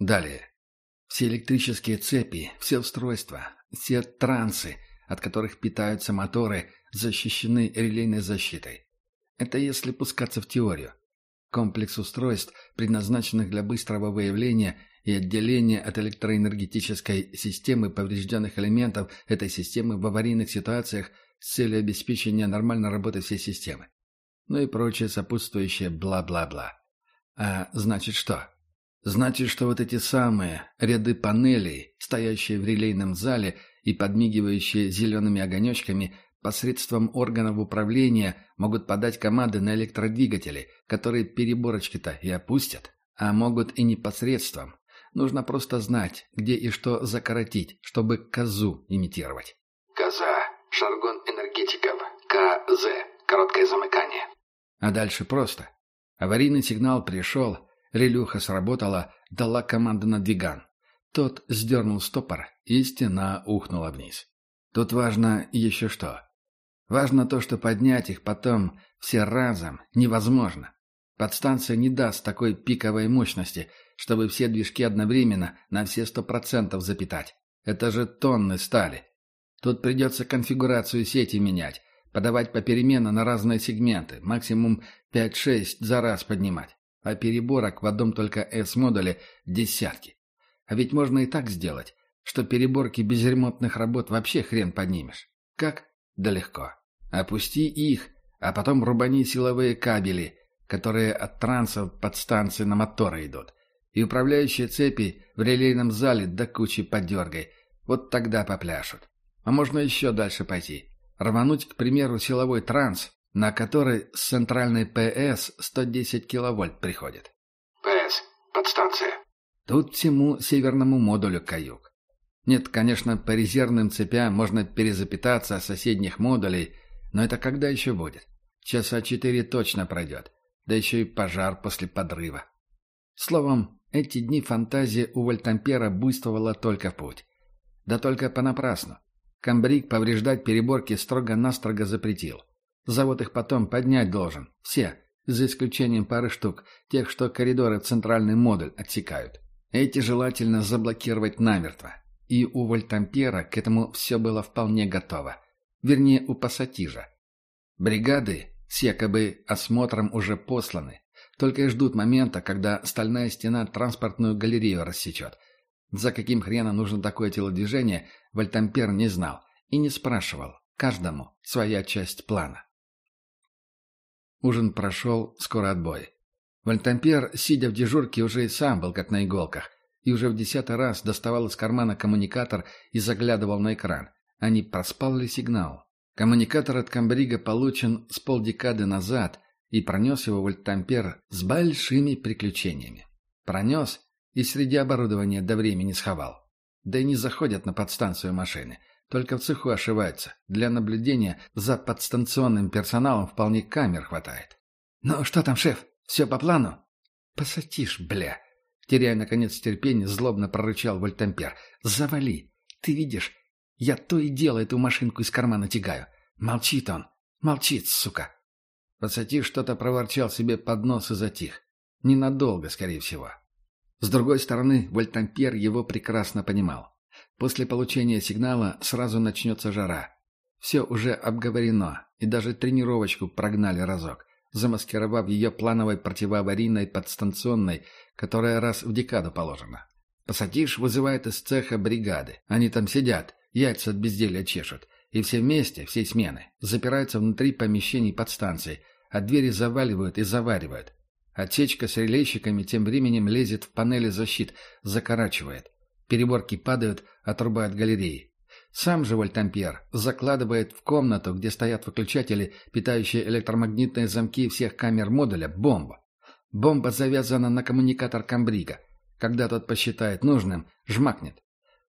Далее. Все электрические цепи, все устройства, все трансы, от которых питаются моторы, защищены релейной защитой. Это если пускаться в теорию. Комплекс устройств, предназначенных для быстрого выявления и отделения от электроэнергетической системы поврежденных элементов этой системы в аварийных ситуациях с целью обеспечения нормальной работы всей системы. Ну и прочее сопутствующее бла-бла-бла. А значит что? Значит, что вот эти самые ряды панелей, стоящие в релейном зале и подмигивающие зелеными огонечками, посредством органов управления могут подать команды на электродвигатели, которые переборочки-то и опустят, а могут и непосредством. Нужно просто знать, где и что закоротить, чтобы козу имитировать. Коза. Жаргон энергетиков. КЗ. Короткое замыкание. А дальше просто. Аварийный сигнал пришел, Релюха сработала, дала команду на двиган. Тот сдернул стопор, и стена ухнула вниз. Тут важно еще что. Важно то, что поднять их потом все разом невозможно. Подстанция не даст такой пиковой мощности, чтобы все движки одновременно на все сто процентов запитать. Это же тонны стали. Тут придется конфигурацию сети менять, подавать попеременно на разные сегменты, максимум 5-6 за раз поднимать а переборок в одном только S-модуле десятки. А ведь можно и так сделать, что переборки без ремонтных работ вообще хрен поднимешь. Как? Да легко. Опусти их, а потом рубани силовые кабели, которые от трансов подстанции на моторы идут. И управляющие цепи в релейном зале до кучи подергай. Вот тогда попляшут. А можно еще дальше пойти. Рвануть, к примеру, силовой транс на который с центральной ПС 110 киловольт приходит. ПС. Подстанция. Тут всему северному модулю каюк. Нет, конечно, по резервным цепям можно перезапитаться от соседних модулей, но это когда еще будет? Часа четыре точно пройдет. Да еще и пожар после подрыва. Словом, эти дни фантазия у Вольтампера буйствовала только в путь. Да только понапрасну. Камбрик повреждать переборки строго-настрого запретил. Завод их потом поднять должен. Все, за исключением пары штук, тех, что коридоры в центральный модуль отсекают. Эти желательно заблокировать намертво. И у Вольтампера к этому все было вполне готово. Вернее, у пассатижа. Бригады с якобы осмотром уже посланы. Только и ждут момента, когда стальная стена транспортную галерею рассечет. За каким хреном нужно такое телодвижение, Вольтампер не знал и не спрашивал. Каждому своя часть плана. Ужин прошел, скоро отбой. Вольтампер, сидя в дежурке, уже и сам был как на иголках, и уже в десятый раз доставал из кармана коммуникатор и заглядывал на экран. А не проспал ли сигнал? Коммуникатор от Камбрига получен с полдекады назад, и пронес его Вольтампер с большими приключениями. Пронес и среди оборудования до времени сховал. Да и не заходят на подстанцию машины. Только в цеху ошиваются. Для наблюдения за подстанционным персоналом вполне камер хватает. «Ну что там, шеф? Все по плану?» «Посатишь, бля!» Теряя, наконец, терпение, злобно прорычал Вольтампер. «Завали! Ты видишь, я то и дело эту машинку из кармана тягаю. Молчит он. Молчит, сука!» Пацати что-то проворчал себе под нос и затих. Ненадолго, скорее всего. С другой стороны, Вольтампер его прекрасно понимал. После получения сигнала сразу начнется жара. Все уже обговорено, и даже тренировочку прогнали разок, замаскировав ее плановой противоаварийной подстанционной, которая раз в декаду положена. Пассатиж вызывает из цеха бригады. Они там сидят, яйца от безделья чешут. И все вместе, всей смены, запираются внутри помещений подстанции, а двери заваливают и заваривают. Отсечка с релейщиками тем временем лезет в панели защит, закорачивает. Переборки падают, отрубают галереи. Сам же Вольтампер закладывает в комнату, где стоят выключатели, питающие электромагнитные замки всех камер модуля, бомбу. Бомба завязана на коммуникатор Камбрига. Когда тот посчитает нужным, жмакнет.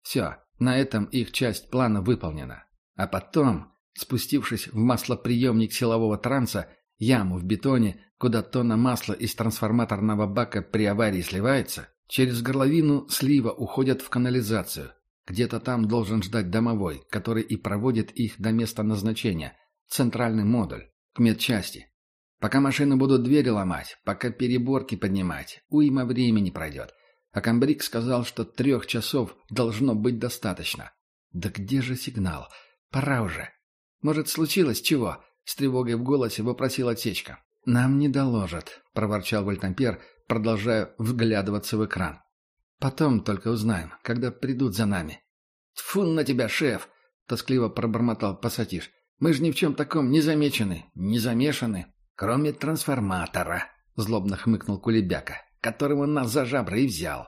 Все, на этом их часть плана выполнена. А потом, спустившись в маслоприемник силового транса, яму в бетоне, куда тонна масла из трансформаторного бака при аварии сливается, Через горловину слива уходят в канализацию. Где-то там должен ждать домовой, который и проводит их до места назначения. Центральный модуль. К медчасти. Пока машины будут двери ломать, пока переборки поднимать, уйма времени пройдет. А комбриг сказал, что трех часов должно быть достаточно. Да где же сигнал? Пора уже. Может, случилось чего? С тревогой в голосе вопросил отсечка. «Нам не доложат», — проворчал Вольтампер, продолжая вглядываться в экран. «Потом только узнаем, когда придут за нами». «Тьфу на тебя, шеф!» — тоскливо пробормотал Пассатиш. «Мы же ни в чем таком не замечены, не замешаны, кроме трансформатора», — злобно хмыкнул Кулебяка, «которого нас за жабры и взял».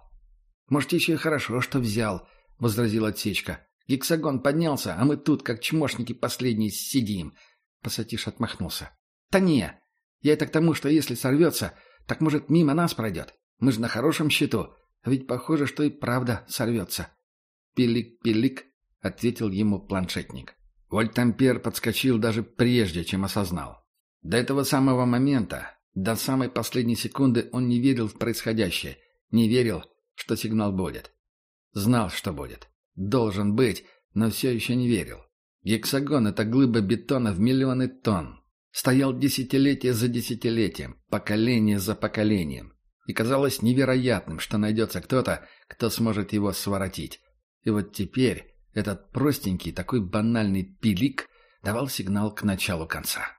«Может, еще и хорошо, что взял», — возразил отсечка. «Гексагон поднялся, а мы тут, как чмошники последние, сидим». Пассатиш отмахнулся. «Да не, я это к тому, что если сорвется, так, может, мимо нас пройдет. Мы же на хорошем счету. Ведь похоже, что и правда сорвется. «Пилик-пилик», — ответил ему планшетник. Вольтампер подскочил даже прежде, чем осознал. До этого самого момента, до самой последней секунды он не верил в происходящее, не верил, что сигнал будет. Знал, что будет. Должен быть, но все еще не верил. Гексагон — это глыба бетона в миллионы тонн, стоял десятилетие за десятилетием, поколение за поколением. И казалось невероятным, что найдется кто-то, кто сможет его своротить. И вот теперь этот простенький, такой банальный пилик давал сигнал к началу конца.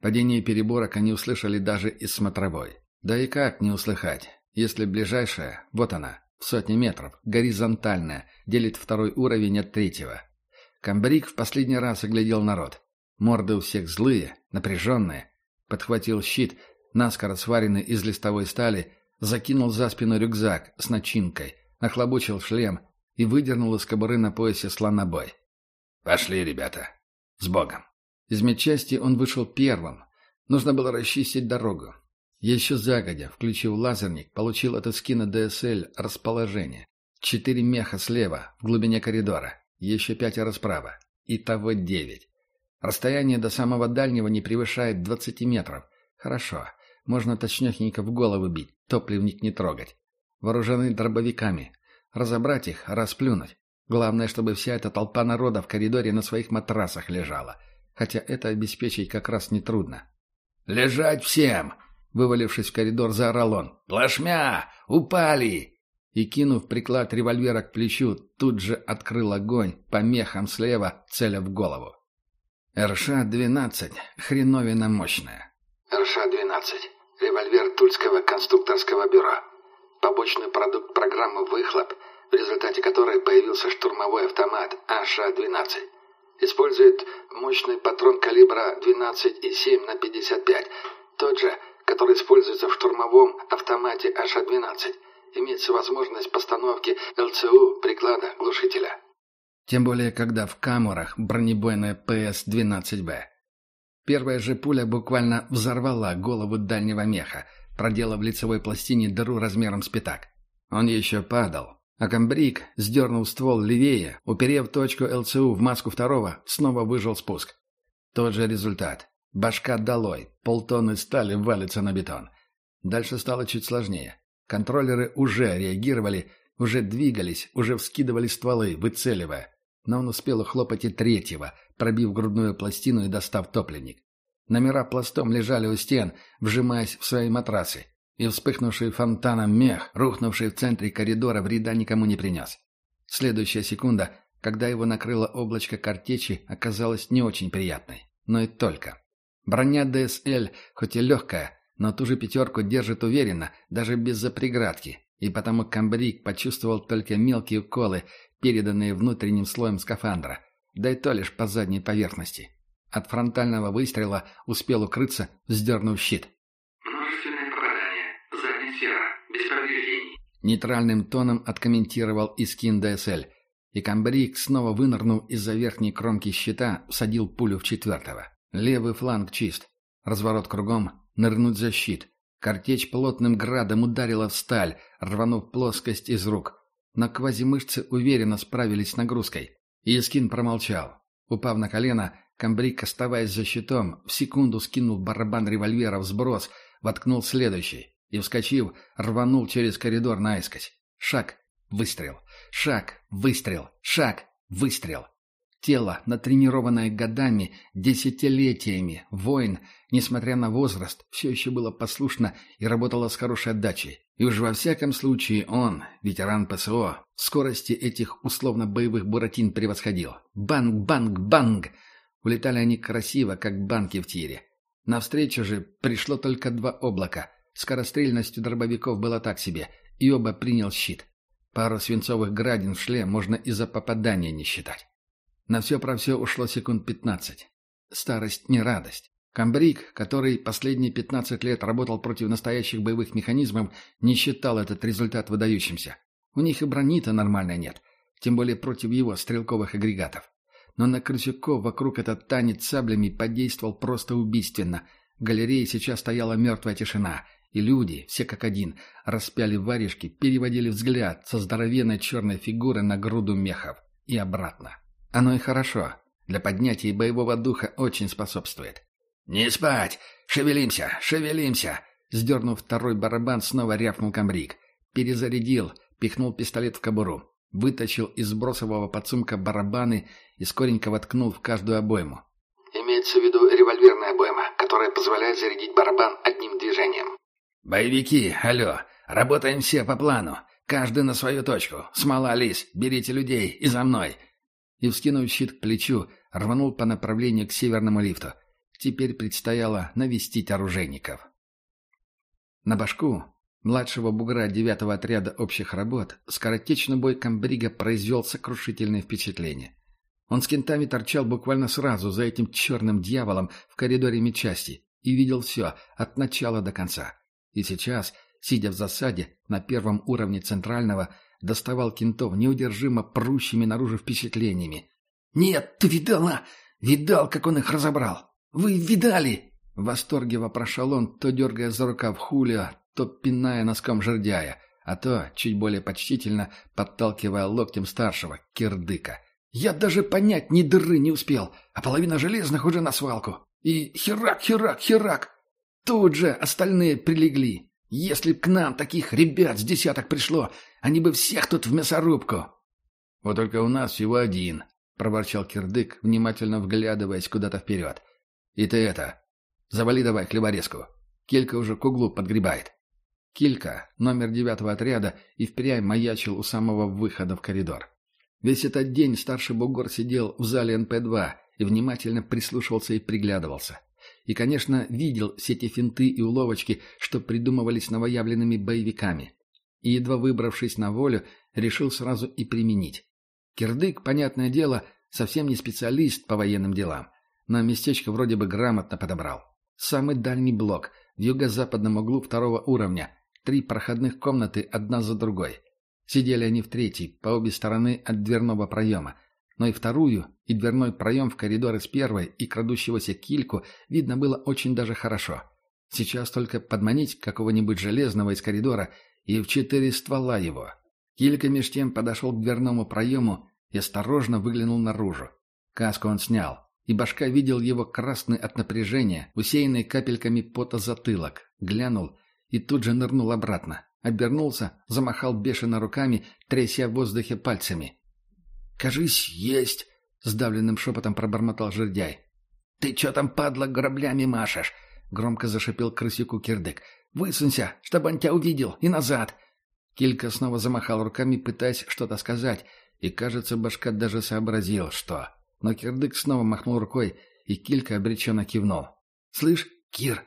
Падение переборок они услышали даже из смотровой. Да и как не услыхать, если ближайшая, вот она, в сотни метров, горизонтальная, делит второй уровень от третьего. Камбрик в последний раз оглядел народ. Морды у всех злые, напряженные. Подхватил щит, наскоро сваренный из листовой стали, закинул за спину рюкзак с начинкой, нахлобучил шлем и выдернул из кобуры на поясе слонобой. «Пошли, ребята. С Богом!» Из медчасти он вышел первым. Нужно было расчистить дорогу. Еще загодя, включив лазерник, получил от эскина ДСЛ расположение. Четыре меха слева, в глубине коридора. Еще пятеро справа. Итого девять. Расстояние до самого дальнего не превышает 20 метров. Хорошо. Можно точнёхенько в голову бить, топливник не трогать. Вооружены дробовиками. Разобрать их, расплюнуть. Главное, чтобы вся эта толпа народа в коридоре на своих матрасах лежала. Хотя это обеспечить как раз нетрудно. «Лежать всем!» Вывалившись в коридор, заорал он. «Плашмя! Упали!» И, кинув приклад револьвера к плечу, тут же открыл огонь по мехам слева, целя в голову. РШ-12. Хреновина мощная. РШ-12. Револьвер Тульского конструкторского бюро. Побочный продукт программы «Выхлоп», в результате которой появился штурмовой автомат АШ-12. Использует мощный патрон калибра 12,7 на 55. Тот же, который используется в штурмовом автомате АШ-12. Имеется возможность постановки ЛЦУ приклада глушителя. Тем более, когда в камерах бронебойная ПС-12Б. Первая же пуля буквально взорвала голову дальнего меха, проделав в лицевой пластине дыру размером с пятак. Он еще падал, а комбриг, сдернув ствол левее, уперев точку ЛЦУ в маску второго, снова выжил спуск. Тот же результат. Башка долой, полтонны стали валится на бетон. Дальше стало чуть сложнее. Контроллеры уже реагировали, уже двигались, уже вскидывали стволы, выцеливая но он успел ухлопать и третьего, пробив грудную пластину и достав топливник. Номера пластом лежали у стен, вжимаясь в свои матрасы, и вспыхнувший фонтаном мех, рухнувший в центре коридора, вреда никому не принес. Следующая секунда, когда его накрыло облачко картечи, оказалась не очень приятной. Но и только. Броня ДСЛ, хоть и легкая, но ту же пятерку держит уверенно, даже без запреградки, и потому комбриг почувствовал только мелкие уколы переданные внутренним слоем скафандра, да и то лишь по задней поверхности. От фронтального выстрела успел укрыться, сдернув щит. Множественное попадание. Задняя сфера. Без повреждений. Нейтральным тоном откомментировал Искин ДСЛ, и комбриг, снова вынырнув из-за верхней кромки щита, всадил пулю в четвертого. Левый фланг чист. Разворот кругом, нырнуть за щит. Картечь плотным градом ударила в сталь, рванув плоскость из рук. Но квазимышцы уверенно справились с нагрузкой. Искин промолчал. Упав на колено, комбриг, оставаясь за щитом, в секунду скинул барабан револьвера в сброс, воткнул следующий и, вскочив, рванул через коридор наискось. Шаг, выстрел. Шаг, выстрел. Шаг, выстрел. Тело, натренированное годами, десятилетиями, воин, несмотря на возраст, все еще было послушно и работало с хорошей отдачей. И уж во всяком случае он, ветеран ПСО, скорости этих условно-боевых буратин превосходил. Банг-банг-банг! Улетали они красиво, как банки в тире. Навстречу же пришло только два облака. Скорострельностью дробовиков было так себе, и оба принял щит. Пару свинцовых градин в шлем можно из-за попадания не считать. На все про все ушло секунд пятнадцать. Старость не радость. Камбрик, который последние 15 лет работал против настоящих боевых механизмов, не считал этот результат выдающимся. У них и брони-то нормальной нет, тем более против его стрелковых агрегатов. Но на Крысюков вокруг этот танец саблями подействовал просто убийственно. В галерее сейчас стояла мертвая тишина, и люди, все как один, распяли варежки, переводили взгляд со здоровенной черной фигуры на груду мехов и обратно. Оно и хорошо. Для поднятия боевого духа очень способствует. «Не спать! Шевелимся! Шевелимся!» Сдернув второй барабан, снова рявкнул комбриг. Перезарядил, пихнул пистолет в кобуру. Вытащил из бросового подсумка барабаны и скоренько воткнул в каждую обойму. «Имеется в виду револьверная обойма, которая позволяет зарядить барабан одним движением». «Боевики, алло! Работаем все по плану! Каждый на свою точку! Смола, лис, берите людей и за мной!» И, вскинув щит к плечу, рванул по направлению к северному лифту – Теперь предстояло навестить оружейников. На башку младшего бугра девятого отряда общих работ скоротечный бой комбрига произвел сокрушительное впечатление. Он с кентами торчал буквально сразу за этим черным дьяволом в коридоре медчасти и видел все от начала до конца. И сейчас, сидя в засаде на первом уровне центрального, доставал кентов неудержимо прущими наружу впечатлениями. «Нет, ты видала? Видал, как он их разобрал? «Вы видали?» — в восторге вопрошал он, то дергая за рукав Хулио, то пиная носком жердяя, а то, чуть более почтительно, подталкивая локтем старшего, кирдыка. «Я даже понять ни дыры не успел, а половина железных уже на свалку. И херак, херак, херак!» Тут же остальные прилегли. Если б к нам таких ребят с десяток пришло, они бы всех тут в мясорубку. «Вот только у нас всего один», — проворчал Кирдык, внимательно вглядываясь куда-то вперед. «И ты это... Завали давай хлеборезку. Килька уже к углу подгребает». Килька, номер девятого отряда, и впрямь маячил у самого выхода в коридор. Весь этот день старший бугор сидел в зале НП-2 и внимательно прислушивался и приглядывался. И, конечно, видел все те финты и уловочки, что придумывались новоявленными боевиками. И, едва выбравшись на волю, решил сразу и применить. Кирдык, понятное дело, совсем не специалист по военным делам но местечко вроде бы грамотно подобрал. Самый дальний блок, в юго-западном углу второго уровня. Три проходных комнаты одна за другой. Сидели они в третьей, по обе стороны от дверного проема. Но и вторую, и дверной проем в коридор из первой, и крадущегося кильку видно было очень даже хорошо. Сейчас только подманить какого-нибудь железного из коридора и в четыре ствола его. Килька меж тем подошел к дверному проему и осторожно выглянул наружу. Каску он снял, и башка видел его красный от напряжения, усеянный капельками пота затылок. Глянул и тут же нырнул обратно. Обернулся, замахал бешено руками, тряся в воздухе пальцами. «Кажись, есть!» — сдавленным шепотом пробормотал жердяй. «Ты чё там, падла, граблями машешь?» — громко зашипел крысюку кирдык. «Высунься, чтобы он тебя увидел, и назад!» Килька снова замахал руками, пытаясь что-то сказать, и, кажется, башка даже сообразил, что... Но Кирдык снова махнул рукой, и Килька обреченно кивнул. «Слышь, Кир,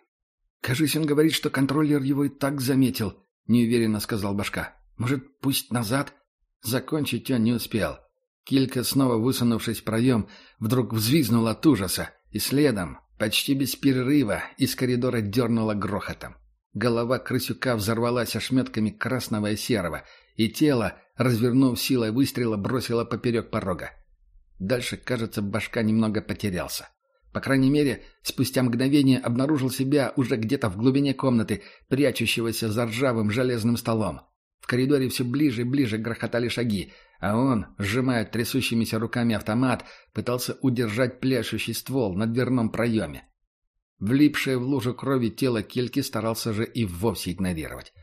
кажись, он говорит, что контроллер его и так заметил», — неуверенно сказал Башка. «Может, пусть назад?» Закончить он не успел. Килька, снова высунувшись в проем, вдруг взвизгнул от ужаса, и следом, почти без перерыва, из коридора дернуло грохотом. Голова крысюка взорвалась ошметками красного и серого, и тело, развернув силой выстрела, бросило поперек порога. Дальше, кажется, башка немного потерялся. По крайней мере, спустя мгновение обнаружил себя уже где-то в глубине комнаты, прячущегося за ржавым железным столом. В коридоре все ближе и ближе грохотали шаги, а он, сжимая трясущимися руками автомат, пытался удержать пляшущий ствол на дверном проеме. Влипшее в лужу крови тело Кельки старался же и вовсе игнорировать.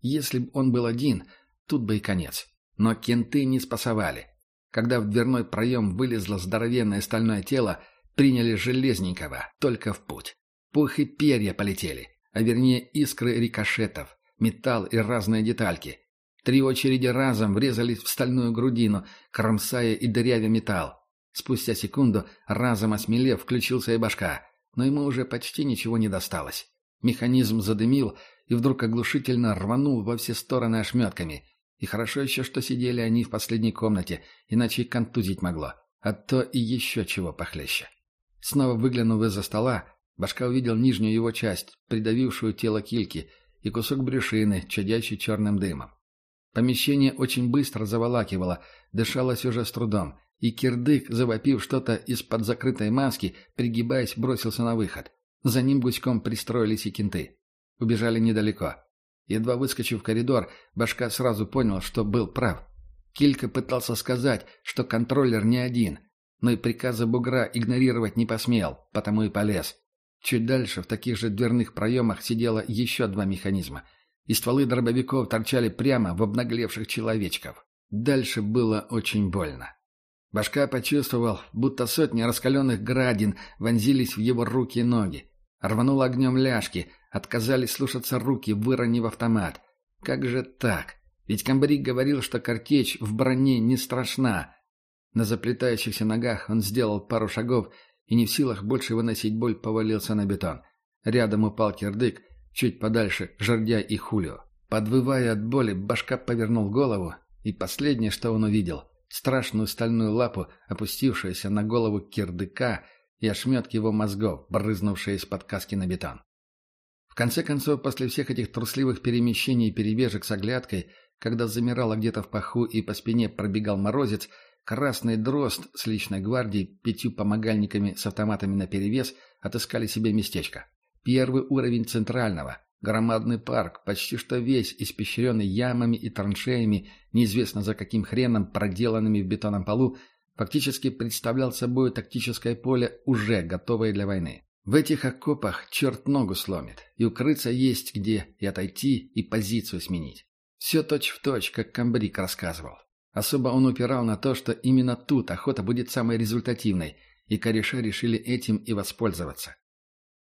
Если бы он был один, тут бы и конец. Но кенты не спасовали. Когда в дверной проем вылезло здоровенное стальное тело, приняли Железненького только в путь. Пух и перья полетели, а вернее искры рикошетов, металл и разные детальки. Три очереди разом врезались в стальную грудину, кромсая и дырявя металл. Спустя секунду, разом осмелев, включился и башка, но ему уже почти ничего не досталось. Механизм задымил и вдруг оглушительно рванул во все стороны ошметками. И хорошо еще, что сидели они в последней комнате, иначе и контузить могло. А то и еще чего похлеще. Снова выглянув из-за стола, башка увидел нижнюю его часть, придавившую тело кильки, и кусок брюшины, чадящий черным дымом. Помещение очень быстро заволакивало, дышалось уже с трудом, и кирдык, завопив что-то из-под закрытой маски, пригибаясь, бросился на выход. За ним гуськом пристроились и кенты. Убежали недалеко. Едва выскочив в коридор, башка сразу понял, что был прав. Килька пытался сказать, что контроллер не один, но и приказы бугра игнорировать не посмел, потому и полез. Чуть дальше в таких же дверных проемах сидело еще два механизма — и стволы дробовиков торчали прямо в обнаглевших человечков. Дальше было очень больно. Башка почувствовал, будто сотни раскаленных градин вонзились в его руки и ноги. Рванул огнем ляжки, отказались слушаться руки, выронив автомат. Как же так? Ведь комбриг говорил, что картечь в броне не страшна. На заплетающихся ногах он сделал пару шагов и не в силах больше выносить боль повалился на бетон. Рядом упал кирдык, чуть подальше Жордя и Хулио. Подвывая от боли, башка повернул голову, и последнее, что он увидел — страшную стальную лапу, опустившуюся на голову кирдыка и ошметки его мозгов, брызнувшие из-под каски на бетон. В конце концов, после всех этих трусливых перемещений и перебежек с оглядкой, когда замирало где-то в паху и по спине пробегал морозец, красный дрозд с личной гвардией, пятью помогальниками с автоматами наперевес, отыскали себе местечко. Первый уровень центрального. Громадный парк, почти что весь испещренный ямами и траншеями, неизвестно за каким хреном, проделанными в бетонном полу, фактически представлял собой тактическое поле, уже готовое для войны. В этих окопах черт ногу сломит, и укрыться есть где, и отойти, и позицию сменить. Все точь-в-точь, как Камбрик рассказывал. Особо он упирал на то, что именно тут охота будет самой результативной, и кореша решили этим и воспользоваться.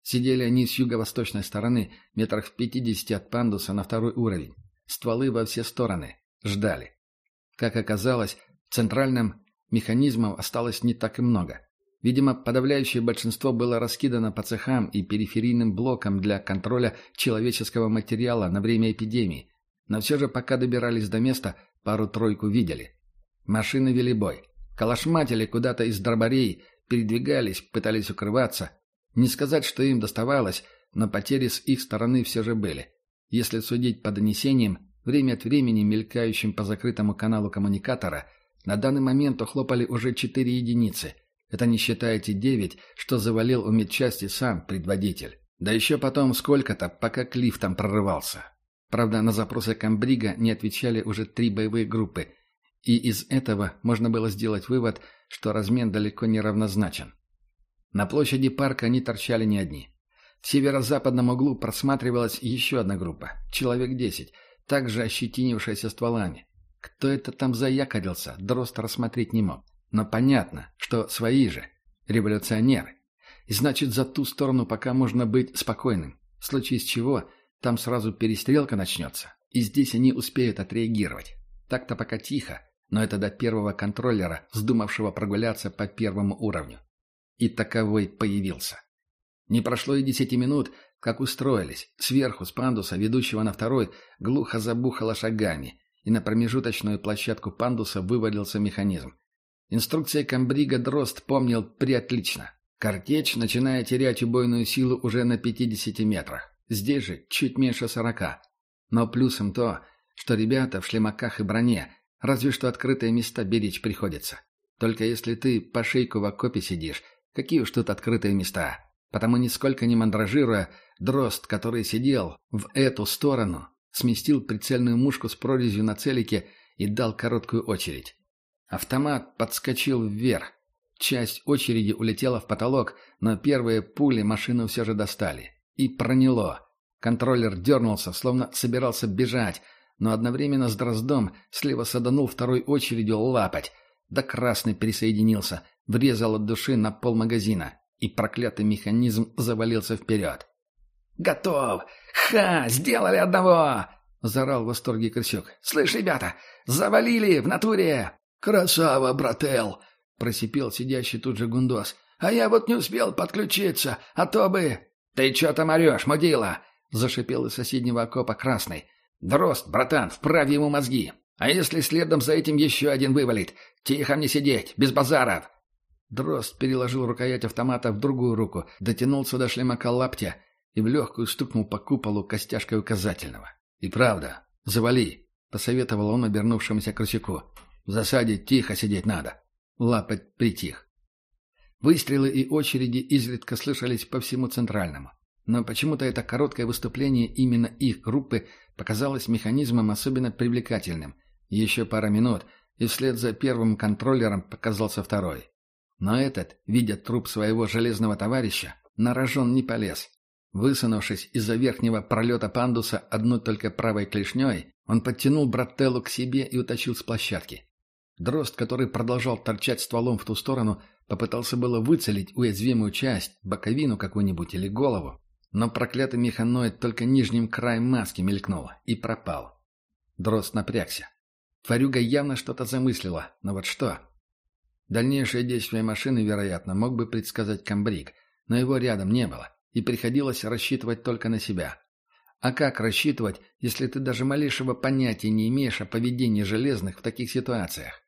Сидели они с юго-восточной стороны, метрах в пятидесяти от пандуса на второй уровень. Стволы во все стороны. Ждали. Как оказалось, центральным механизмов осталось не так и много. Видимо, подавляющее большинство было раскидано по цехам и периферийным блокам для контроля человеческого материала на время эпидемии. Но все же, пока добирались до места, пару-тройку видели. Машины вели бой. Калашматили куда-то из дробарей, передвигались, пытались укрываться – не сказать, что им доставалось, но потери с их стороны все же были. Если судить по донесениям, время от времени мелькающим по закрытому каналу коммуникатора, на данный момент ухлопали уже четыре единицы. Это не считая те девять, что завалил у медчасти сам предводитель. Да еще потом сколько-то, пока к лифтам прорывался. Правда, на запросы комбрига не отвечали уже три боевые группы, и из этого можно было сделать вывод, что размен далеко не равнозначен. На площади парка они торчали не одни. В северо-западном углу просматривалась еще одна группа, человек десять, также ощетинившаяся стволами. Кто это там заякорился, Дрозд рассмотреть не мог. Но понятно, что свои же, революционеры. И значит, за ту сторону пока можно быть спокойным. В случае с чего, там сразу перестрелка начнется, и здесь они успеют отреагировать. Так-то пока тихо, но это до первого контроллера, вздумавшего прогуляться по первому уровню. И таковой появился. Не прошло и десяти минут, как устроились. Сверху, с пандуса, ведущего на второй, глухо забухало шагами, и на промежуточную площадку пандуса вывалился механизм. Инструкция комбрига Дрозд помнил приотлично. Картечь, начиная терять убойную силу уже на 50 метрах. Здесь же чуть меньше 40. Но плюсом то, что ребята в шлемаках и броне, разве что открытые места беречь приходится. Только если ты по шейку в окопе сидишь, Какие уж тут открытые места. Потому, нисколько не мандражируя, дрозд, который сидел в эту сторону, сместил прицельную мушку с прорезью на целике и дал короткую очередь. Автомат подскочил вверх. Часть очереди улетела в потолок, но первые пули машину все же достали. И проняло. Контроллер дернулся, словно собирался бежать, но одновременно с дроздом слева саданул второй очередью лапать. Да красный присоединился, врезал от души на пол магазина, и проклятый механизм завалился вперед. «Готов! Ха! Сделали одного!» заорал в восторге Крысюк. «Слышь, ребята, завалили в натуре!» «Красава, брател!» — просипел сидящий тут же Гундос. «А я вот не успел подключиться, а то бы...» «Ты чё там орёшь, мудила?» — зашипел из соседнего окопа Красный. «Дрозд, братан, вправь ему мозги. А если следом за этим еще один вывалит? Тихо мне сидеть, без базаров!» Дрозд переложил рукоять автомата в другую руку, дотянулся до шлемака лаптя и в легкую стукнул по куполу костяшкой указательного. «И правда, завали!» — посоветовал он обернувшемуся крысяку. «В засаде тихо сидеть надо». Лапоть притих. Выстрелы и очереди изредка слышались по всему Центральному. Но почему-то это короткое выступление именно их группы показалось механизмом особенно привлекательным. Еще пара минут, и вслед за первым контроллером показался второй. Но этот, видя труп своего железного товарища, на рожон не полез. Высунувшись из-за верхнего пролета пандуса одной только правой клешней, он подтянул брателлу к себе и утащил с площадки. Дрозд, который продолжал торчать стволом в ту сторону, попытался было выцелить уязвимую часть, боковину какую-нибудь или голову, но проклятый механоид только нижним краем маски мелькнул и пропал. Дрозд напрягся. Тварюга явно что-то замыслила, но вот что? Дальнейшие действия машины, вероятно, мог бы предсказать комбриг, но его рядом не было и приходилось рассчитывать только на себя. А как рассчитывать, если ты даже малейшего понятия не имеешь о поведении железных в таких ситуациях?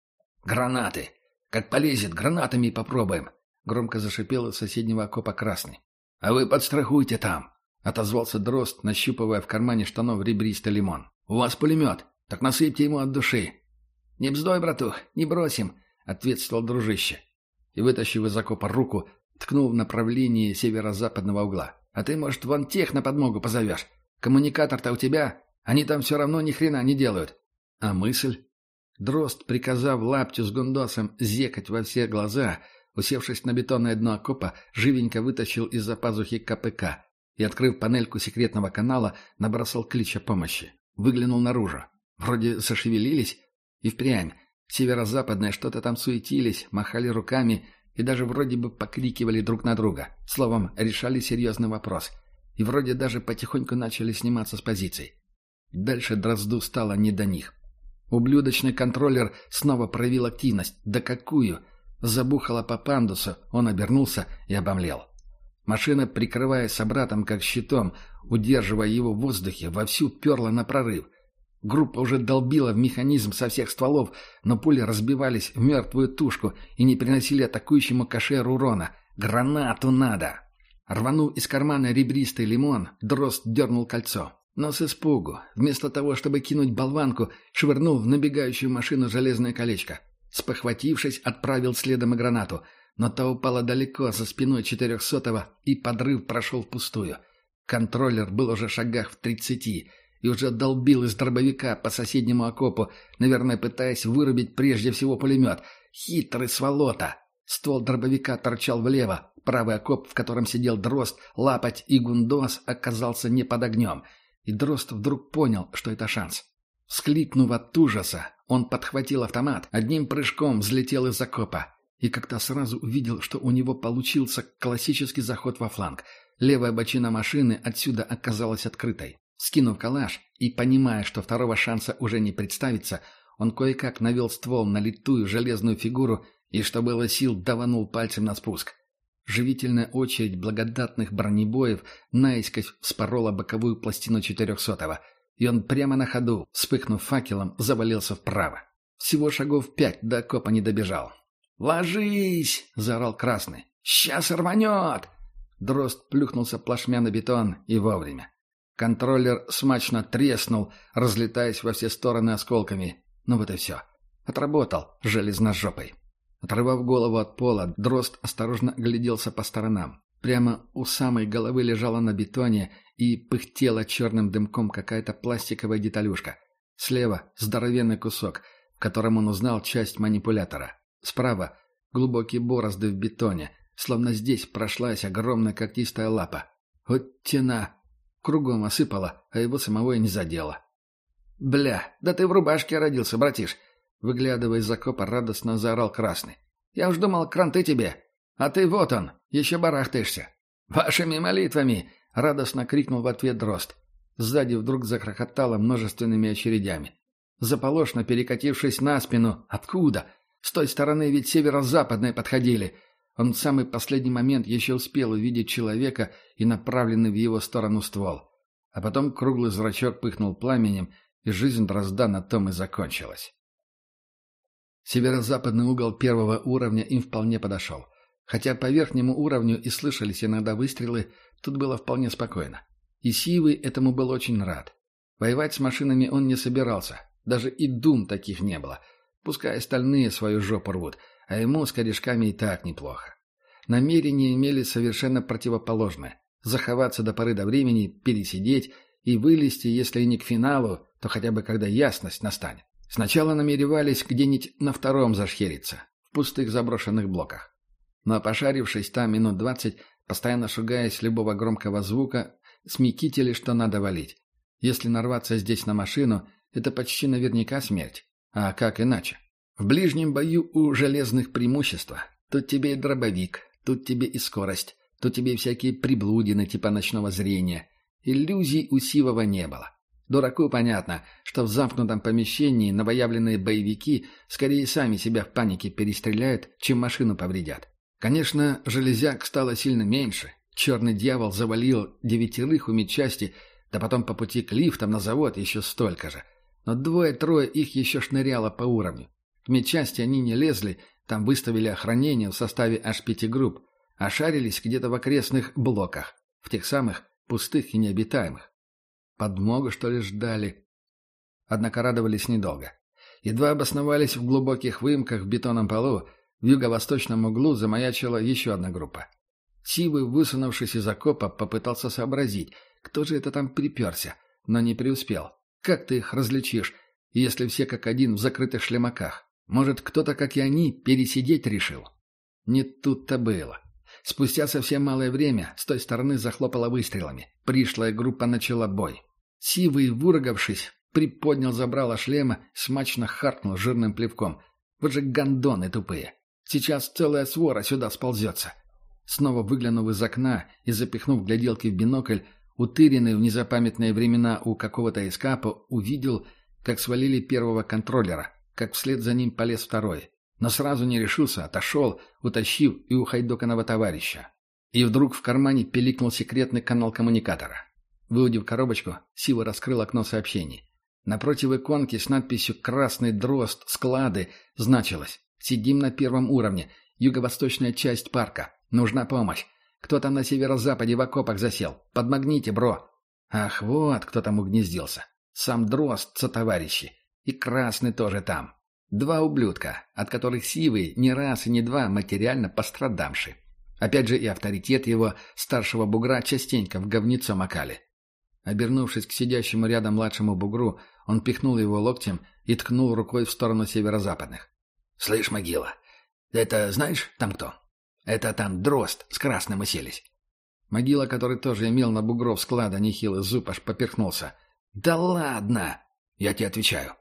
«Гранаты! Как полезет, гранатами попробуем!» Громко зашипел из соседнего окопа красный. «А вы подстрахуйте там!» Отозвался Дрозд, нащупывая в кармане штанов ребристый лимон. «У вас пулемет, так насыпьте ему от души!» «Не бздой, братух, не бросим!» — ответствовал дружище. И, вытащив из окопа руку, Ткнул в направлении северо-западного угла. «А ты, может, вон тех на подмогу позовешь? Коммуникатор-то у тебя? Они там все равно ни хрена не делают». «А мысль?» Дрозд, приказав лаптю с гундосом зекать во все глаза, усевшись на бетонное дно окопа, живенько вытащил из-за пазухи КПК и, открыв панельку секретного канала, набросал клич о помощи. Выглянул наружу. Вроде зашевелились, и впрямь. Северо-западное что-то там суетились, махали руками и даже вроде бы покрикивали друг на друга. Словом, решали серьезный вопрос. И вроде даже потихоньку начали сниматься с позиций. Дальше Дрозду стало не до них. Ублюдочный контроллер снова проявил активность. Да какую? Забухало по пандусу, он обернулся и обомлел. Машина, прикрывая собратом как щитом, удерживая его в воздухе, вовсю перла на прорыв. Группа уже долбила в механизм со всех стволов, но пули разбивались в мертвую тушку и не приносили атакующему кошеру урона. «Гранату надо!» Рванул из кармана ребристый лимон, дрозд дернул кольцо. Но с испугу, вместо того, чтобы кинуть болванку, швырнул в набегающую машину железное колечко. Спохватившись, отправил следом и гранату, но та упала далеко за спиной четырехсотого, и подрыв прошел впустую. Контроллер был уже в шагах в тридцати — и уже долбил из дробовика по соседнему окопу, наверное, пытаясь вырубить прежде всего пулемет. Хитрый сволота! Ствол дробовика торчал влево, правый окоп, в котором сидел Дрозд, Лапоть и Гундос, оказался не под огнем. И Дрозд вдруг понял, что это шанс. Вскликнув от ужаса, он подхватил автомат, одним прыжком взлетел из окопа и как-то сразу увидел, что у него получился классический заход во фланг. Левая бочина машины отсюда оказалась открытой. Скинув калаш и понимая, что второго шанса уже не представится, он кое-как навел ствол на литую железную фигуру и, что было сил, даванул пальцем на спуск. Живительная очередь благодатных бронебоев наискось вспорола боковую пластину четырехсотого, и он прямо на ходу, вспыхнув факелом, завалился вправо. Всего шагов пять до окопа не добежал. «Ложись!» — заорал Красный. «Сейчас рванет!» Дрозд плюхнулся плашмя на бетон и вовремя. Контроллер смачно треснул, разлетаясь во все стороны осколками. Ну вот и все. Отработал железножопой. Отрывав голову от пола, дрозд осторожно гляделся по сторонам. Прямо у самой головы лежала на бетоне и пыхтела черным дымком какая-то пластиковая деталюшка. Слева здоровенный кусок, в котором он узнал часть манипулятора. Справа глубокие борозды в бетоне, словно здесь прошлась огромная когтистая лапа. Вот тена! Кругом осыпало, а его самого и не задело. «Бля, да ты в рубашке родился, братиш!» Выглядывая из окопа, радостно заорал Красный. «Я уж думал, кранты тебе! А ты вот он, еще барахтаешься!» «Вашими молитвами!» — радостно крикнул в ответ Дрозд. Сзади вдруг захрохотало множественными очередями. Заполошно перекатившись на спину. Откуда? С той стороны ведь северо-западные подходили. Он в самый последний момент еще успел увидеть человека и направленный в его сторону ствол. А потом круглый зрачок пыхнул пламенем, и жизнь Дрозда на том и закончилась. Северо-западный угол первого уровня им вполне подошел. Хотя по верхнему уровню и слышались иногда выстрелы, тут было вполне спокойно. И Сивый этому был очень рад. Воевать с машинами он не собирался. Даже и дум таких не было. Пускай остальные свою жопу рвут, а ему с корешками и так неплохо. Намерения имели совершенно противоположное. Заховаться до поры до времени, пересидеть и вылезти, если не к финалу, то хотя бы когда ясность настанет. Сначала намеревались где-нибудь на втором зашхериться, в пустых заброшенных блоках. Но пошарившись там минут двадцать, постоянно шугаясь любого громкого звука, смекитили, что надо валить. Если нарваться здесь на машину, это почти наверняка смерть. А как иначе? В ближнем бою у железных преимущества. Тут тебе и дробовик, тут тебе и скорость, тут тебе всякие приблудины типа ночного зрения. Иллюзий у Сивова не было. Дураку понятно, что в замкнутом помещении новоявленные боевики скорее сами себя в панике перестреляют, чем машину повредят. Конечно, железяк стало сильно меньше. Черный дьявол завалил девятерых у медчасти, да потом по пути к лифтам на завод еще столько же. Но двое-трое их еще шныряло по уровню. К медчасти они не лезли, там выставили охранение в составе аж пяти групп, а шарились где-то в окрестных блоках, в тех самых пустых и необитаемых. Подмогу, что ли, ждали? Однако радовались недолго. Едва обосновались в глубоких выемках в бетонном полу, в юго-восточном углу замаячила еще одна группа. Сивый, высунувшись из окопа, попытался сообразить, кто же это там приперся, но не преуспел. Как ты их различишь, если все как один в закрытых шлемаках? Может, кто-то, как и они, пересидеть решил? Не тут-то было. Спустя совсем малое время с той стороны захлопала выстрелами. Пришлая группа начала бой. Сивый, выругавшись, приподнял забрало шлема, смачно харкнул жирным плевком. Вот же гондоны тупые. Сейчас целая свора сюда сползется. Снова выглянув из окна и запихнув гляделки в бинокль, утыренный в незапамятные времена у какого-то эскапа, увидел, как свалили первого контроллера, как вслед за ним полез второй но сразу не решился, отошел, утащив и ухайдоканного товарища. И вдруг в кармане пиликнул секретный канал коммуникатора. Выудив коробочку, Сива раскрыл окно сообщений. Напротив иконки с надписью «Красный дрозд. Склады» значилось «Сидим на первом уровне. Юго-восточная часть парка. Нужна помощь. Кто там на северо-западе в окопах засел? Подмагните, бро!» Ах, вот кто там угнездился. Сам дрозд со товарищи. И красный тоже там. Два ублюдка, от которых Сивый не раз и не два материально пострадавший. Опять же и авторитет его старшего бугра частенько в говнецо макали. Обернувшись к сидящему рядом младшему бугру, он пихнул его локтем и ткнул рукой в сторону северо-западных. «Слышь, могила, это знаешь там кто? Это там дрозд с красным уселись». Могила, который тоже имел на бугров склада нехилый зуб, аж поперхнулся. «Да ладно!» «Я тебе отвечаю.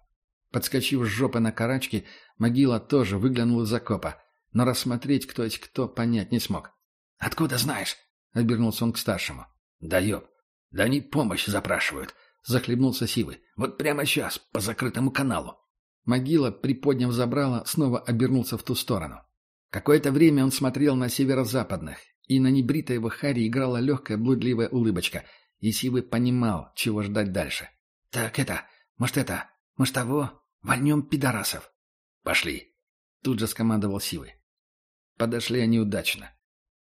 Подскочив с жопы на карачки, могила тоже выглянул из окопа, но рассмотреть, кто есть кто, понять не смог. «Откуда знаешь?» — обернулся он к старшему. «Да ёб! Да они помощь запрашивают!» — захлебнулся Сивый. «Вот прямо сейчас, по закрытому каналу!» Могила, приподняв забрало, снова обернулся в ту сторону. Какое-то время он смотрел на северо-западных, и на небритой его харе играла легкая блудливая улыбочка, и Сивый понимал, чего ждать дальше. «Так это, может это, может того, Вольнем пидорасов. Пошли. Тут же скомандовал Сивы. Подошли они удачно.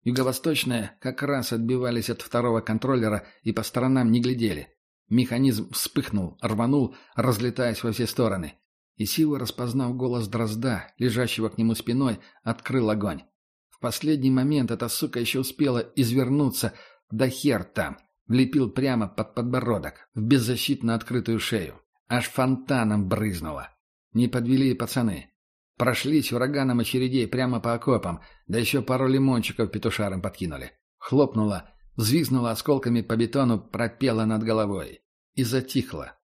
Юго-восточные как раз отбивались от второго контроллера и по сторонам не глядели. Механизм вспыхнул, рванул, разлетаясь во все стороны. И Сива, распознав голос Дрозда, лежащего к нему спиной, открыл огонь. В последний момент эта сука еще успела извернуться, да хер там, влепил прямо под подбородок, в беззащитно открытую шею. Аж фонтаном брызнуло. Не подвели пацаны. Прошлись ураганом очередей прямо по окопам, да еще пару лимончиков петушаром подкинули. Хлопнуло, взвизнуло осколками по бетону, пропело над головой. И затихло.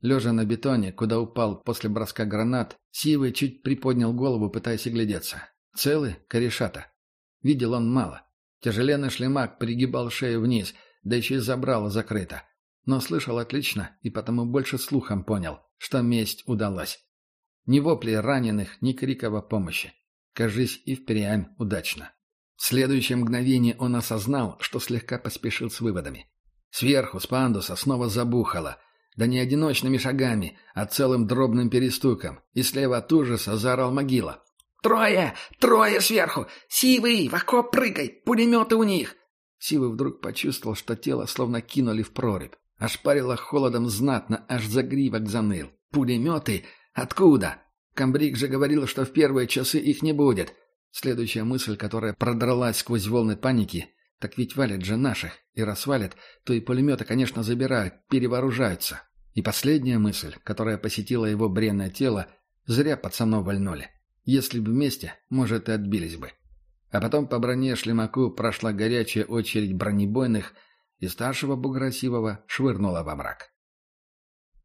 Лежа на бетоне, куда упал после броска гранат, Сивый чуть приподнял голову, пытаясь оглядеться. Целы, корешата. Видел он мало. Тяжеленный шлемак пригибал шею вниз, да еще и забрало закрыто. Но слышал отлично и потому больше слухом понял, что месть удалась. Ни вопли раненых, ни криков о помощи. Кажись, и впрямь удачно. В следующее мгновение он осознал, что слегка поспешил с выводами. Сверху, с пандуса, снова забухало. Да не одиночными шагами, а целым дробным перестуком. И слева от ужаса заорал могила. «Трое! Трое сверху! Сивый! В окоп прыгай! Пулеметы у них!» Сивый вдруг почувствовал, что тело словно кинули в прорубь. Ошпарило холодом знатно, аж загривок заныл. «Пулеметы? Откуда?» Камбрик же говорил, что в первые часы их не будет. Следующая мысль, которая продралась сквозь волны паники, так ведь валят же наших, и раз валят, то и пулеметы, конечно, забирают, перевооружаются. И последняя мысль, которая посетила его бренное тело, зря пацанов вальнули. Если бы вместе, может, и отбились бы. А потом по броне шлемаку прошла горячая очередь бронебойных, и старшего Буграсивого швырнула во мрак.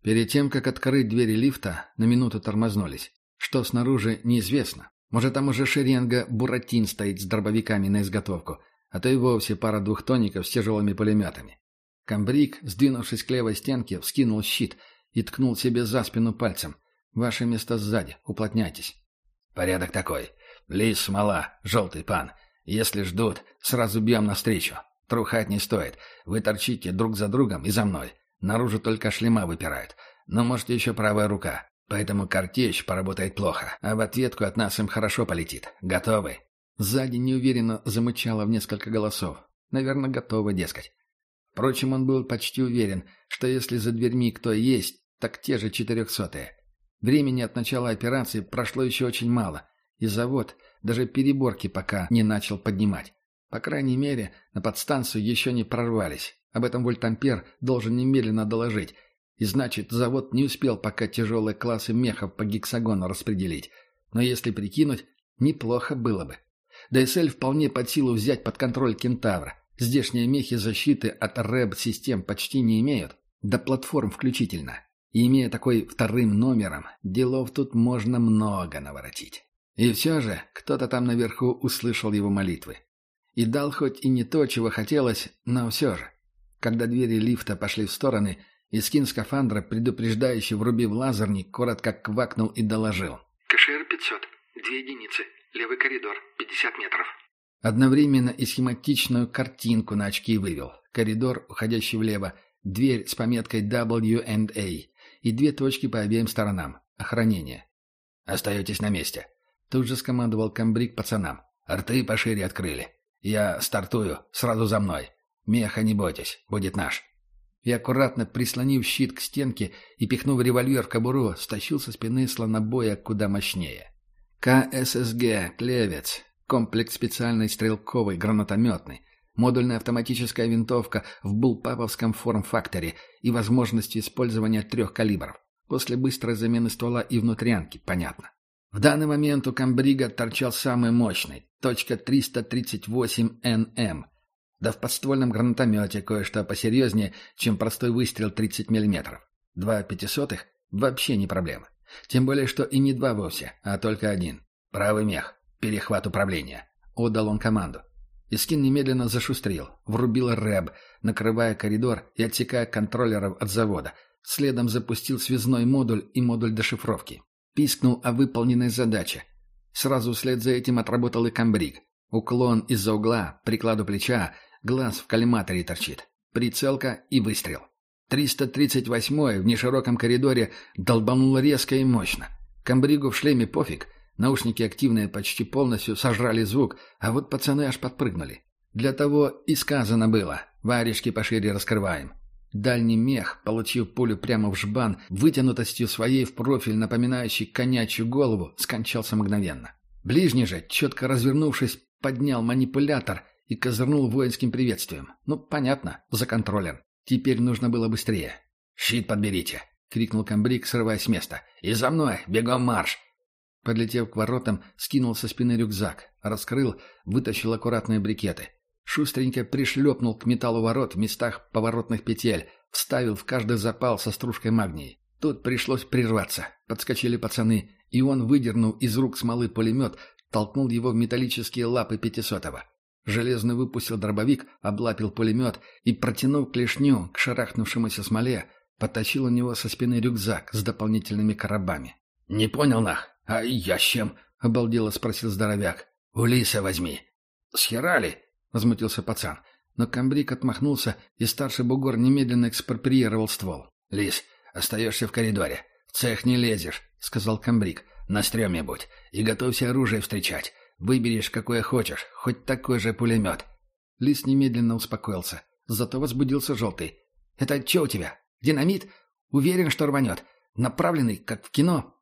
Перед тем, как открыть двери лифта, на минуту тормознулись. Что снаружи, неизвестно. Может, там уже шеренга Буратин стоит с дробовиками на изготовку, а то и вовсе пара двухтонников с тяжелыми пулеметами. Камбрик, сдвинувшись к левой стенке, вскинул щит и ткнул себе за спину пальцем. «Ваше место сзади, уплотняйтесь». «Порядок такой. Лис, смола, желтый пан. Если ждут, сразу бьем навстречу. Трухать не стоит. Вы торчите друг за другом и за мной. Наружу только шлема выпирают. Но, может, еще правая рука. Поэтому картечь поработает плохо, а в ответку от нас им хорошо полетит. Готовы?» Сзади неуверенно замычало в несколько голосов. Наверное, готовы, дескать. Впрочем, он был почти уверен, что если за дверьми кто есть, так те же четырехсотые. Времени от начала операции прошло еще очень мало, и завод даже переборки пока не начал поднимать. По крайней мере, на подстанцию еще не прорвались. Об этом Вольтампер должен немедленно доложить. И значит, завод не успел пока тяжелые классы мехов по гексагону распределить. Но если прикинуть, неплохо было бы. ДСЛ вполне под силу взять под контроль Кентавра. Здешние мехи защиты от РЭБ-систем почти не имеют, до платформ включительно. И имея такой вторым номером, делов тут можно много наворотить. И все же кто-то там наверху услышал его молитвы. И дал хоть и не то, чего хотелось, но все же. Когда двери лифта пошли в стороны, Искин скафандра, предупреждающий врубив лазерник, коротко квакнул и доложил. «КШР 500. Две единицы. Левый коридор. 50 метров». Одновременно и схематичную картинку на очки вывел. Коридор, уходящий влево, дверь с пометкой W&A и две точки по обеим сторонам. Охранение. «Остаетесь на месте», — тут же скомандовал комбриг пацанам. «Рты пошире открыли. Я стартую, сразу за мной. Меха не бойтесь, будет наш». И аккуратно прислонив щит к стенке и пихнув револьвер в кобуру, стащил со спины слонобоя куда мощнее. КССГ «Клевец», комплекс специальной стрелковой гранатометной, модульная автоматическая винтовка в булпаповском форм-факторе и возможность использования трех калибров. После быстрой замены ствола и внутрянки, понятно. В данный момент у комбрига торчал самый мощный, точка 338 НМ. Да в подствольном гранатомете кое-что посерьезнее, чем простой выстрел 30 мм. Два пятисотых – вообще не проблема. Тем более, что и не два вовсе, а только один. Правый мех. Перехват управления. Отдал он команду. Искин немедленно зашустрил, врубил рэб, накрывая коридор и отсекая контроллеров от завода. Следом запустил связной модуль и модуль дешифровки. Пискнул о выполненной задаче. Сразу вслед за этим отработал и комбриг. Уклон из-за угла, прикладу плеча, глаз в коллиматоре торчит. Прицелка и выстрел. 338-й в нешироком коридоре долбанул резко и мощно. Комбригу в шлеме пофиг — Наушники активные почти полностью сожрали звук, а вот пацаны аж подпрыгнули. Для того и сказано было. Варежки пошире раскрываем. Дальний мех, получив пулю прямо в жбан, вытянутостью своей в профиль, напоминающий конячью голову, скончался мгновенно. Ближний же, четко развернувшись, поднял манипулятор и козырнул воинским приветствием. Ну, понятно, за контролем. Теперь нужно было быстрее. «Щит подберите!» — крикнул комбриг, срываясь с места. «И за мной! Бегом марш!» Подлетев к воротам, скинул со спины рюкзак, раскрыл, вытащил аккуратные брикеты. Шустренько пришлепнул к металлу ворот в местах поворотных петель, вставил в каждый запал со стружкой магнии. Тут пришлось прерваться. Подскочили пацаны, и он, выдернув из рук смолы пулемет, толкнул его в металлические лапы пятисотого. Железный выпустил дробовик, облапил пулемет и, протянув клешню к шарахнувшемуся смоле, потащил у него со спины рюкзак с дополнительными коробами. «Не понял, нах? А я с чем?» — обалдело спросил здоровяк. «У лиса возьми». «Схерали?» — возмутился пацан. Но комбриг отмахнулся, и старший бугор немедленно экспроприировал ствол. «Лис, остаешься в коридоре. В цех не лезешь», — сказал комбриг. «На стреме будь. И готовься оружие встречать. Выберешь, какое хочешь, хоть такой же пулемет». Лис немедленно успокоился. Зато возбудился желтый. «Это что у тебя? Динамит? Уверен, что рванет. Направленный, как в кино?»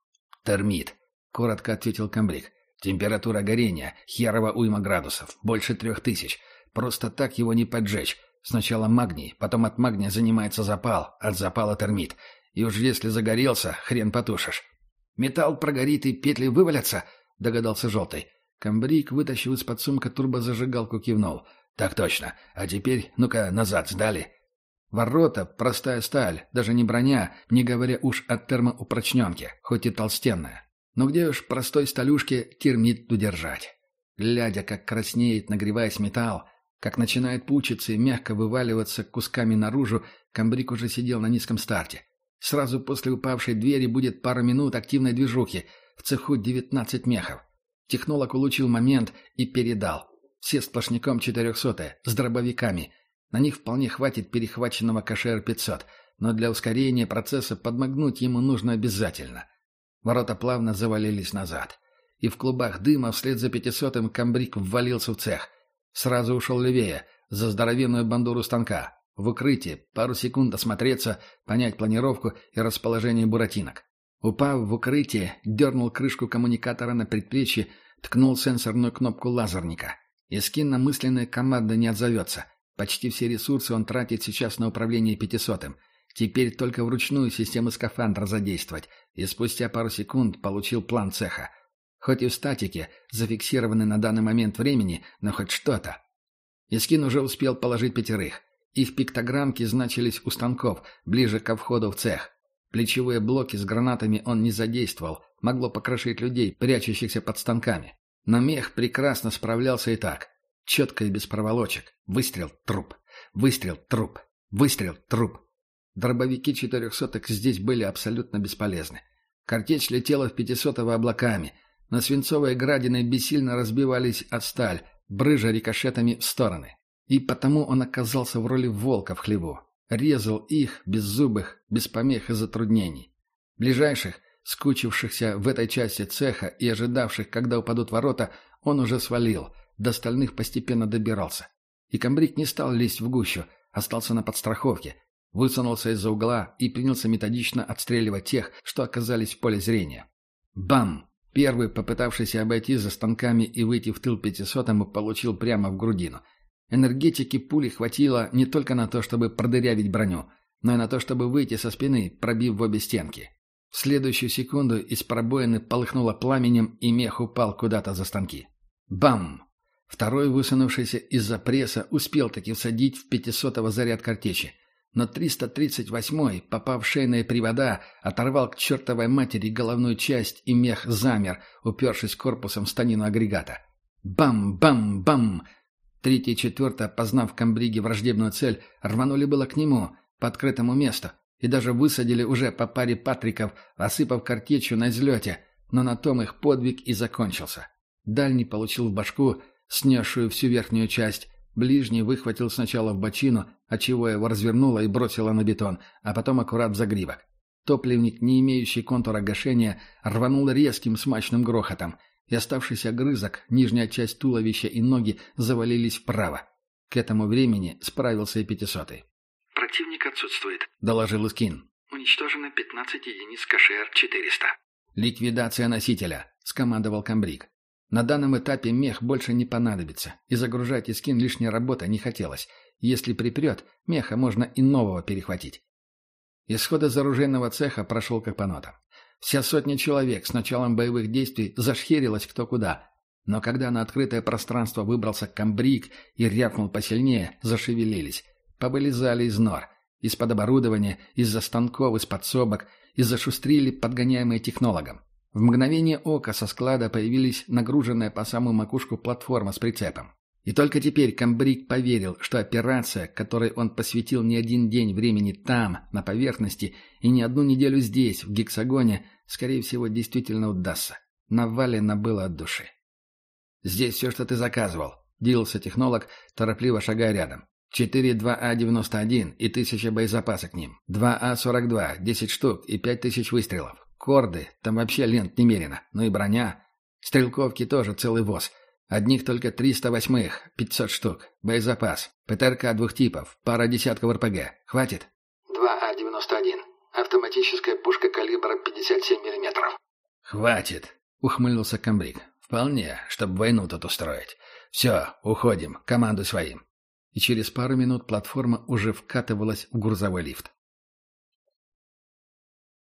«Термит», — коротко ответил комбриг. «Температура горения, херова уйма градусов, больше трех тысяч. Просто так его не поджечь. Сначала магний, потом от магния занимается запал, от запала термит. И уж если загорелся, хрен потушишь». «Металл прогорит и петли вывалятся?» — догадался желтый. Камбрик, вытащил из-под сумка турбозажигалку, кивнул. «Так точно. А теперь, ну-ка, назад сдали». Ворота — простая сталь, даже не броня, не говоря уж о термоупрочненке, хоть и толстенная. Но где уж простой сталюшке термит удержать? Глядя, как краснеет, нагреваясь металл, как начинает пучиться и мягко вываливаться кусками наружу, Камбрик уже сидел на низком старте. Сразу после упавшей двери будет пара минут активной движухи. В цеху девятнадцать мехов. Технолог улучил момент и передал. Все сплошняком четырехсотые, с дробовиками. На них вполне хватит перехваченного КШР-500, но для ускорения процесса подмогнуть ему нужно обязательно. Ворота плавно завалились назад. И в клубах дыма вслед за пятисотым комбриг ввалился в цех. Сразу ушел левее, за здоровенную бандуру станка. В укрытии, пару секунд осмотреться, понять планировку и расположение буратинок. Упав в укрытие, дернул крышку коммуникатора на предплечье, ткнул сенсорную кнопку лазерника. Искин на мысленная команда не отзовется. Почти все ресурсы он тратит сейчас на управление пятисотым. Теперь только вручную систему скафандра задействовать. И спустя пару секунд получил план цеха. Хоть и в статике, зафиксированный на данный момент времени, но хоть что-то. Искин уже успел положить пятерых. Их пиктограммки значились у станков, ближе ко входу в цех. Плечевые блоки с гранатами он не задействовал, могло покрошить людей, прячущихся под станками. Но мех прекрасно справлялся и так. Четко и без проволочек. Выстрел — труп. Выстрел — труп. Выстрел — труп. Дробовики четырехсоток здесь были абсолютно бесполезны. Картечь летела в пятисотого облаками. На свинцовые градины бессильно разбивались от сталь, брыжа рикошетами в стороны. И потому он оказался в роли волка в хлеву. Резал их, беззубых, без помех и затруднений. Ближайших, скучившихся в этой части цеха и ожидавших, когда упадут ворота, он уже свалил, до остальных постепенно добирался. И комбриг не стал лезть в гущу, остался на подстраховке, высунулся из-за угла и принялся методично отстреливать тех, что оказались в поле зрения. Бам! Первый, попытавшийся обойти за станками и выйти в тыл пятисотому, получил прямо в грудину – Энергетики пули хватило не только на то, чтобы продырявить броню, но и на то, чтобы выйти со спины, пробив в обе стенки. В следующую секунду из пробоины полыхнуло пламенем, и мех упал куда-то за станки. Бам! Второй, высунувшийся из-за пресса, успел таки всадить в пятисотого заряд картечи. Но 338-й, попав в шейные привода, оторвал к чертовой матери головную часть, и мех замер, упершись корпусом в станину агрегата. Бам-бам-бам! Третий и четвертый, познав в враждебную цель, рванули было к нему, по открытому месту, и даже высадили уже по паре патриков, осыпав картечью на излете, но на том их подвиг и закончился. Дальний получил в башку, снесшую всю верхнюю часть, ближний выхватил сначала в бочину, отчего его развернуло и бросило на бетон, а потом аккурат в загривок. Топливник, не имеющий контура гашения, рванул резким смачным грохотом, и оставшийся огрызок, нижняя часть туловища и ноги завалились вправо. К этому времени справился и пятисотый. «Противник отсутствует», — доложил Искин. «Уничтожено 15 единиц КШР-400». «Ликвидация носителя», — скомандовал комбриг. На данном этапе мех больше не понадобится, и загружать Искин лишней работы не хотелось. Если припрет, меха можно и нового перехватить. Исход из оружейного цеха прошел как по нотам. Вся сотня человек с началом боевых действий зашхерилась кто куда. Но когда на открытое пространство выбрался комбриг и рявкнул посильнее, зашевелились. Повылезали из нор, из-под оборудования, из-за станков, из-под собок, и зашустрили, подгоняемые технологом. В мгновение ока со склада появились нагруженная по самую макушку платформа с прицепом. И только теперь Камбрик поверил, что операция, которой он посвятил не один день времени там, на поверхности, и не одну неделю здесь, в гексагоне, скорее всего, действительно удастся. Навалено было от души. «Здесь все, что ты заказывал», — делился технолог, торопливо шагая рядом. «Четыре 2А-91 и тысяча боезапаса к ним. 2А-42, 10 штук и пять тысяч выстрелов. Корды, там вообще лент немерено. Ну и броня. Стрелковки тоже целый воз. Одних только 308-х, 500 штук. Боезапас. ПТРК двух типов, пара десятков РПГ. Хватит?» «2А-91. Автоматическая пушка калибра 57 мм». «Хватит», — ухмыльнулся Камбрик. «Вполне, чтобы войну тут устроить. Все, уходим, команду своим». И через пару минут платформа уже вкатывалась в грузовой лифт.